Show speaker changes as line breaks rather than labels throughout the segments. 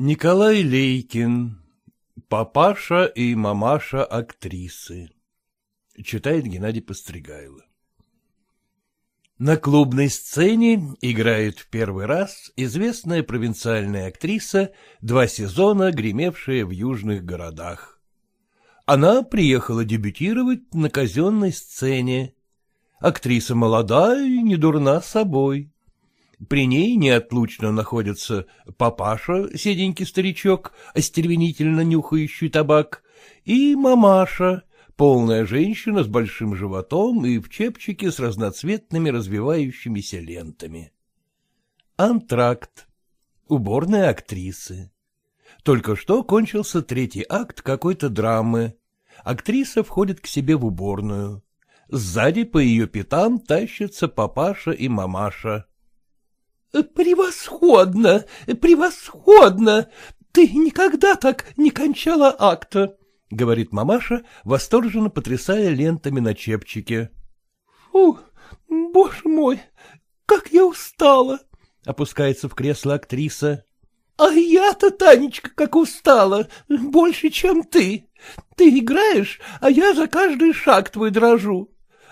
Николай Лейкин. Папаша и мамаша актрисы. Читает Геннадий Постригайло. На клубной сцене играет в первый раз известная провинциальная актриса, два сезона гремевшая в южных городах. Она приехала дебютировать на казенной сцене. Актриса молодая и не дурна собой. При ней неотлучно находятся папаша, седенький старичок, остервенительно нюхающий табак, и мамаша, полная женщина с большим животом и в чепчике с разноцветными развивающимися лентами. Антракт. Уборная актрисы. Только что кончился третий акт какой-то драмы. Актриса входит к себе в уборную. Сзади по ее пятам тащатся папаша и мамаша. — Превосходно, превосходно! Ты никогда так не кончала акта, — говорит мамаша, восторженно потрясая лентами на чепчике. — Фу, боже мой, как я устала! — опускается в кресло актриса. — А я-то, Танечка, как устала, больше, чем ты. Ты играешь, а я за каждый шаг твой дрожу.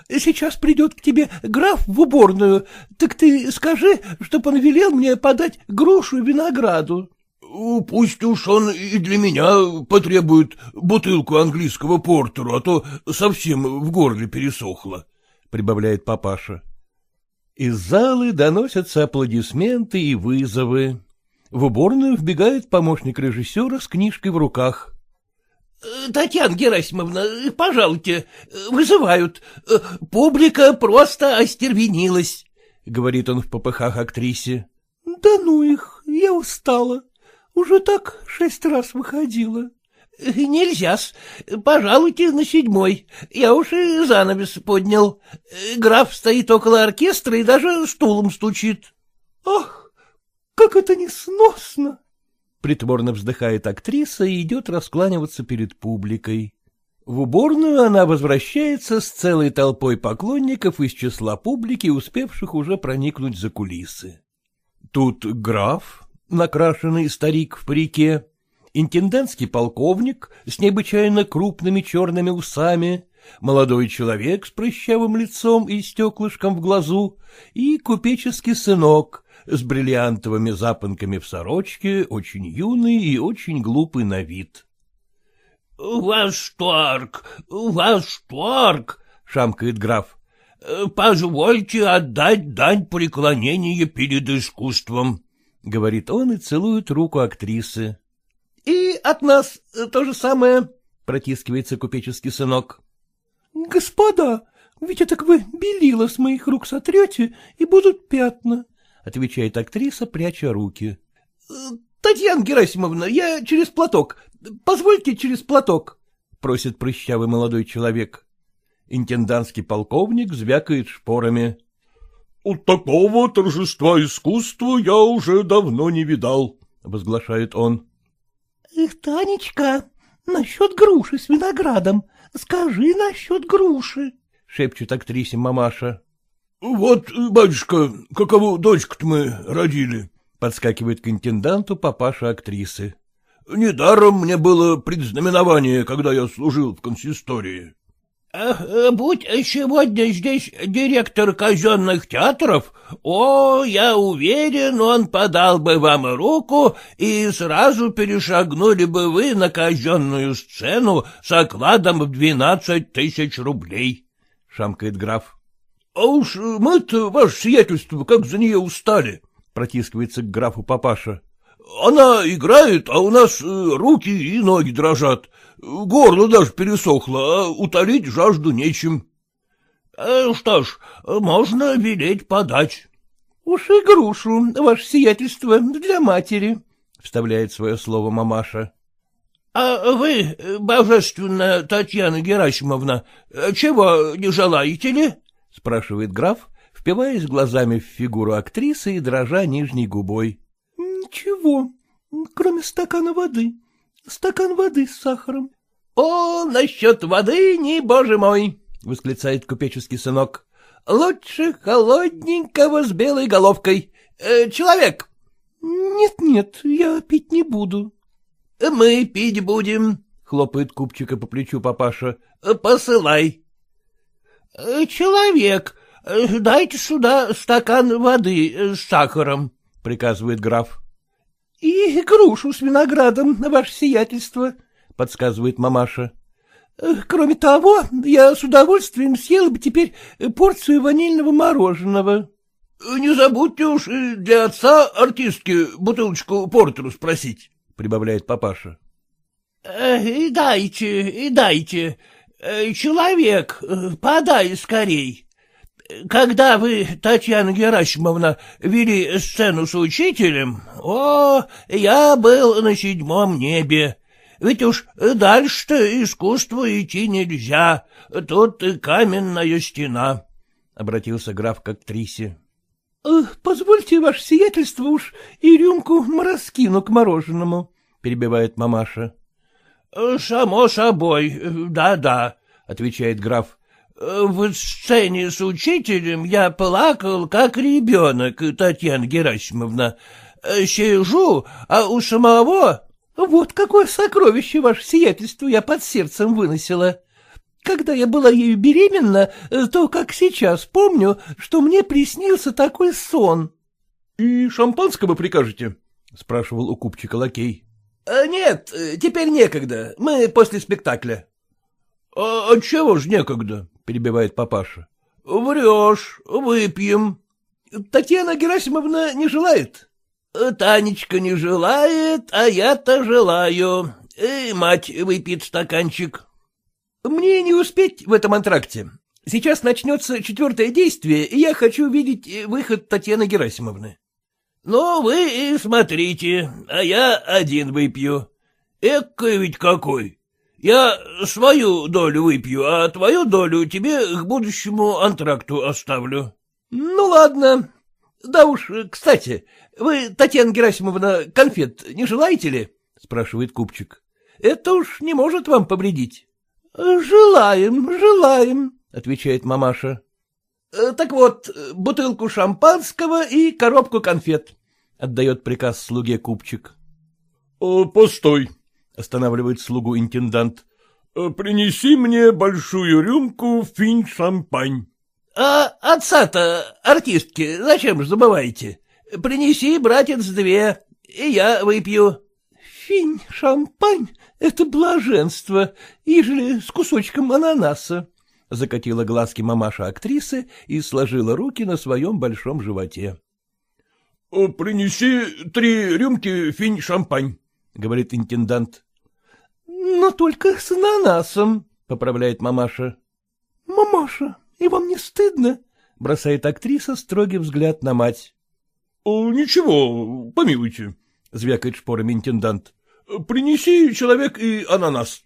Сейчас придет к тебе граф в уборную, так ты скажи, чтоб он велел мне подать грушу винограду.
— Пусть уж он и для меня потребует бутылку английского портеру, а то совсем в горле пересохло, — прибавляет папаша.
Из залы доносятся аплодисменты и вызовы. В уборную вбегает помощник режиссера с книжкой в руках.
— Татьяна Герасимовна, пожалуйте, вызывают. Публика просто остервенилась, —
говорит он в попыхах актрисе.
— Да ну их, я устала. Уже так шесть раз выходила.
— Нельзя-с. Пожалуйте на седьмой. Я уж и занавес поднял. Граф стоит около оркестра и даже стулом стучит.
— Ах, как это несносно!
Притворно вздыхает актриса и идет раскланиваться перед публикой. В уборную она возвращается с целой толпой поклонников из числа публики, успевших уже проникнуть за кулисы. Тут граф, накрашенный старик в парике, интендантский полковник с необычайно крупными черными усами, молодой человек с прыщавым лицом и стеклышком в глазу и купеческий сынок, с бриллиантовыми запонками в сорочке, очень юный и очень глупый на вид.
— Восторг, восторг! — шамкает граф. — Позвольте отдать дань преклонения перед искусством, —
говорит он и целует руку актрисы.
— И от нас то же самое, — протискивается купеческий сынок.
— Господа, ведь это вы белила с моих рук сотрете, и будут пятна,
отвечает актриса, пряча руки.
«Э, — Татьяна Герасимовна, я через платок. Позвольте через платок, — просит прыщавый молодой человек.
Интендантский полковник звякает шпорами.
— Такого торжества искусства я уже давно не видал, — возглашает он.
— Танечка, насчет груши с виноградом, скажи насчет груши, — шепчет актрисе мамаша.
— Вот, батюшка, какову дочку-то мы родили, —
подскакивает к интенданту папаша актрисы.
— Недаром мне было предзнаменование, когда я служил в консистории.
— Будь сегодня здесь директор казенных театров, о, я уверен, он подал бы вам руку, и сразу перешагнули бы вы на казенную сцену с окладом в двенадцать тысяч рублей, — шамкает граф.
— А уж мы-то, ваше сиятельство, как за нее устали, —
протискивается к графу папаша.
— Она играет, а у нас э, руки и ноги дрожат. Горло даже пересохло, а утолить жажду нечем.
Э, — Что ж, можно велеть подать.
— Уж и грушу, ваше сиятельство, для матери, —
вставляет свое слово мамаша.
— А вы, божественная Татьяна Герасимовна, чего не желаете ли?
— спрашивает граф, впиваясь глазами в фигуру актрисы и дрожа нижней губой.
— Ничего, кроме стакана воды. Стакан воды с сахаром.
— О, насчет воды, не боже мой! — восклицает купеческий сынок. — Лучше холодненького с белой головкой. Э, человек!
— Нет-нет, я пить не буду.
— Мы пить будем, — хлопает купчика по плечу папаша. — Посылай. — Человек, дайте сюда стакан воды с сахаром, — приказывает граф.
— И грушу с виноградом, ваше сиятельство, — подсказывает мамаша. — Кроме того, я с удовольствием съела бы теперь порцию ванильного мороженого.
— Не забудьте уж для отца артистки бутылочку портеру спросить, — прибавляет папаша. — И дайте, и дайте. Человек, подай скорей. Когда вы, Татьяна Герасимовна, вели сцену с учителем, о, я был на седьмом небе. Ведь уж дальше-то искусству идти нельзя, тут каменная стена, — обратился граф к актрисе.
Э, — Позвольте, ваше сиятельство, уж и рюмку мороскину к мороженому, — перебивает мамаша.
— Само собой, да-да, — отвечает граф. — В сцене с учителем я плакал, как ребенок, Татьяна Герасимовна. Сижу, а у самого...
— Вот какое сокровище, ваше сиятельство, я под сердцем выносила. Когда я была ею беременна, то, как сейчас, помню, что мне приснился такой сон.
— И шампанского прикажете? — спрашивал у купчика лакей.
— Нет, теперь некогда, мы после спектакля. — А отчего ж некогда? — перебивает папаша. — Врешь, выпьем. — Татьяна Герасимовна не желает? — Танечка не желает, а я-то желаю. И мать выпьет стаканчик. — Мне не успеть в этом антракте. Сейчас начнется четвертое действие, и я хочу видеть выход Татьяны Герасимовны. — Ну, вы и смотрите, а я один выпью. Эккой ведь какой. Я свою долю выпью, а твою долю тебе к будущему антракту оставлю. — Ну, ладно. Да уж, кстати, вы, Татьяна Герасимовна, конфет не желаете ли? — спрашивает купчик. — Это уж не может вам повредить. — Желаем, желаем, — отвечает мамаша. Э, — Так вот, бутылку шампанского и коробку конфет, — отдает приказ слуге купчик.
«Э, — Постой, — останавливает слугу интендант. «Э, — Принеси мне большую рюмку финь-шампань.
— А отца-то, артистки, зачем же забываете? Принеси, братец, две, и я выпью.
— Финь, шампань — это блаженство, ежели с кусочком ананаса, — закатила глазки мамаша актрисы и сложила руки на своем большом животе.
«Э, — Принеси три рюмки финь-шампань, — говорит интендант.
— Но только с ананасом, — поправляет мамаша. — Мамаша, и вам не стыдно? — бросает актриса строгий взгляд на мать.
— Ничего, помилуйте, — звякает шпорами интендант. — Принеси, человек, и ананас.
—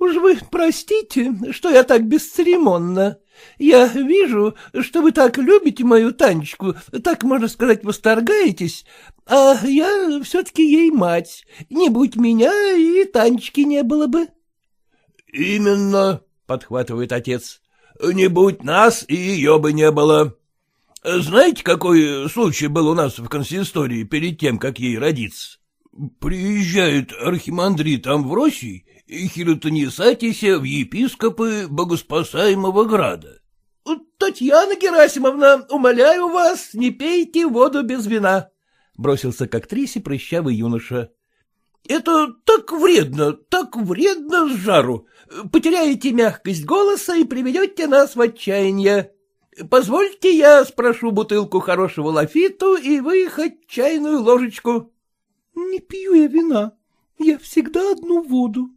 Уж вы простите, что я так бесцеремонно. Я вижу, что вы так любите мою Танечку, так, можно сказать, восторгаетесь, а я все-таки ей мать. Не будь меня, и Танечки не было бы.
— Именно, — подхватывает отец, — не будь нас, и ее бы не было. Знаете, какой случай был у нас в консистории перед тем, как ей родиться? Приезжает архимандрит Амвросий и хиротонисатися в епископы богоспасаемого града. — Татьяна Герасимовна, умоляю вас, не пейте воду без вина, — бросился к актрисе прыщавый юноша. — Это так вредно, так вредно с жару. Потеряете мягкость голоса и приведете нас в отчаяние. Позвольте, я спрошу бутылку хорошего лафиту и вы чайную ложечку.
— Не пью я вина, я всегда одну воду.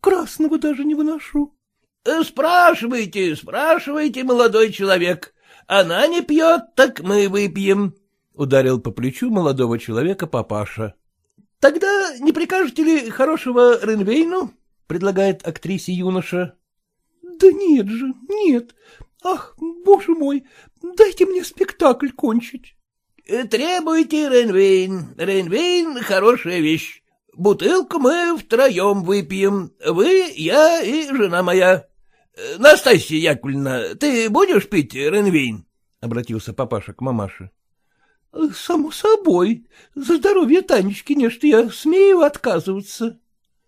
Красного даже не выношу.
— Спрашивайте, спрашивайте, молодой человек. Она не пьет, так мы выпьем, — ударил по плечу молодого человека папаша. — Тогда не прикажете ли хорошего Ренвейну? — предлагает актрисе юноша.
— Да нет же, нет. Ах, боже мой, дайте мне спектакль кончить.
Э, — Требуйте Рейнвейн. Рейнвейн — хорошая вещь. Бутылку мы втроем выпьем. Вы, я и жена моя. Э, Настасья Яковлевна, ты будешь пить Рейнвейн? — обратился папаша к мамаше.
— Само собой. За здоровье Танечки, нечто я смею отказываться.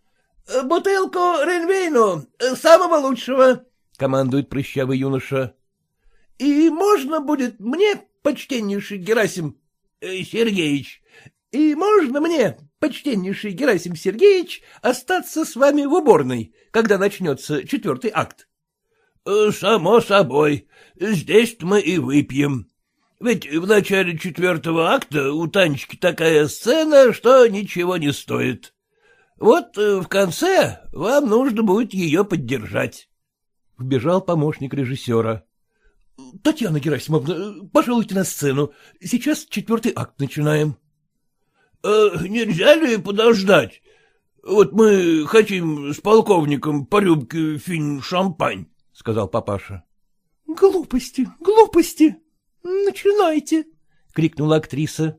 — Бутылку Ренвейну, самого лучшего, — командует прыщавый юноша. — И можно будет мне, почтеннейший Герасим э, Сергеевич, и можно мне, почтеннейший Герасим Сергеевич, остаться с вами в уборной, когда начнется четвертый акт?
— Само собой. Здесь мы и выпьем. Ведь в начале четвертого акта у Танечки такая сцена, что ничего не стоит. Вот э, в конце вам нужно будет ее поддержать.
Вбежал помощник режиссера. — Татьяна Герасимовна, пожалуйте на сцену. Сейчас четвертый акт начинаем.
Э, — Нельзя ли подождать? Вот мы хотим с полковником по рюмке фин-шампань, — сказал папаша.
— Глупости, глупости. Начинайте, — крикнула актриса.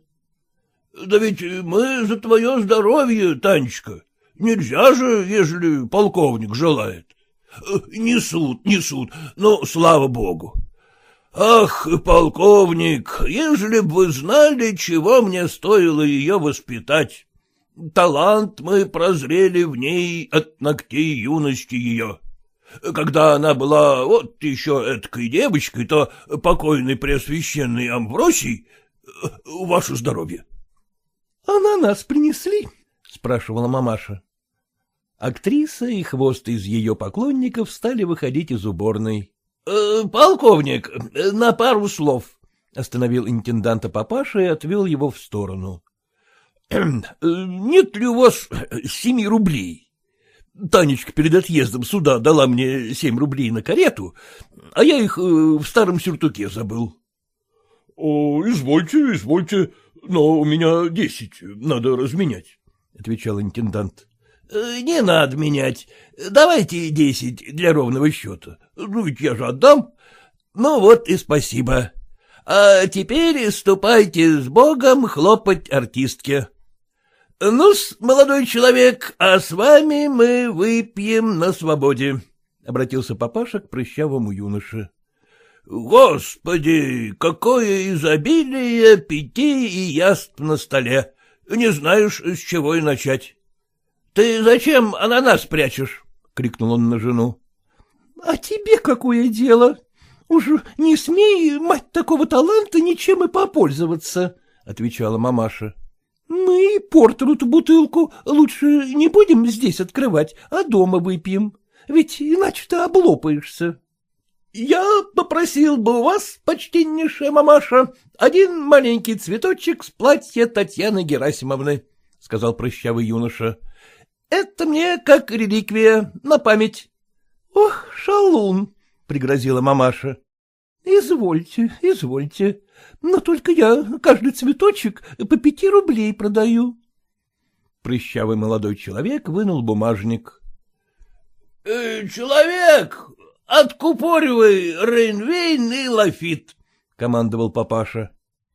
— Да ведь мы за твое здоровье, Танечка. Нельзя же, ежели полковник желает. Несут, несут, но слава богу. Ах, полковник, ежели б вы знали, чего мне стоило ее воспитать. Талант мы прозрели в ней от ногтей юности ее. Когда она была вот еще эткой девочкой, то покойный преосвященный Амвросий... Ваше здоровье.
— Ананас принесли?
— спрашивала мамаша. Актриса и хвост из ее поклонников стали выходить из уборной.
«Э, — Полковник, на пару слов, —
остановил интенданта папаша и отвел его в сторону.
— Нет ли у вас семи рублей? Танечка перед отъездом сюда дала мне семь рублей на карету, а я их э, в старом сюртуке забыл. — Извольте, извольте, но у меня десять, надо разменять, — отвечал интендант. Э, — Не надо менять. Давайте десять для ровного счета. Ну, ведь я же отдам. Ну вот и спасибо. А теперь ступайте с Богом хлопать артистке. ну молодой человек, а с вами мы выпьем на свободе, — обратился папаша к прыщавому юноше. — Господи, какое изобилие питей и яств на столе! Не знаешь, с чего и начать. — Ты зачем ананас прячешь? — крикнул он на жену.
— А тебе какое дело? Уж не смей, мать такого таланта, ничем и попользоваться, — отвечала мамаша. — Мы портеру-то бутылку лучше не будем здесь открывать, а дома выпьем, ведь иначе ты облопаешься.
— Я попросил бы у вас, почтеннейшая мамаша, один маленький цветочек с платья Татьяны Герасимовны, — сказал прыщавый юноша. Это мне как реликвия, на память.
— Ох, шалун, — пригрозила мамаша. — Извольте, извольте, но только я каждый цветочек по пяти рублей продаю.
Прыщавый молодой человек вынул бумажник.
«Э, — Человек, откупоривай Рейнвейн и Лафит, — командовал папаша.